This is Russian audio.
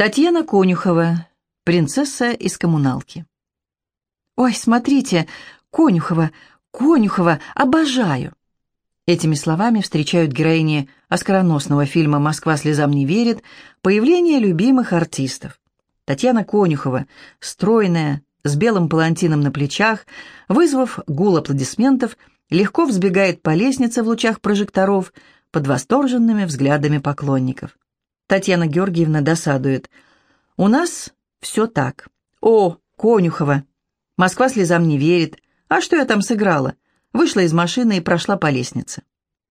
Татьяна Конюхова, принцесса из коммуналки. «Ой, смотрите, Конюхова, Конюхова, обожаю!» Этими словами встречают героини оскароносного фильма «Москва слезам не верит» появление любимых артистов. Татьяна Конюхова, стройная, с белым палантином на плечах, вызвав гул аплодисментов, легко взбегает по лестнице в лучах прожекторов под восторженными взглядами поклонников. Татьяна Георгиевна досадует. «У нас все так. О, Конюхова! Москва слезам не верит. А что я там сыграла? Вышла из машины и прошла по лестнице».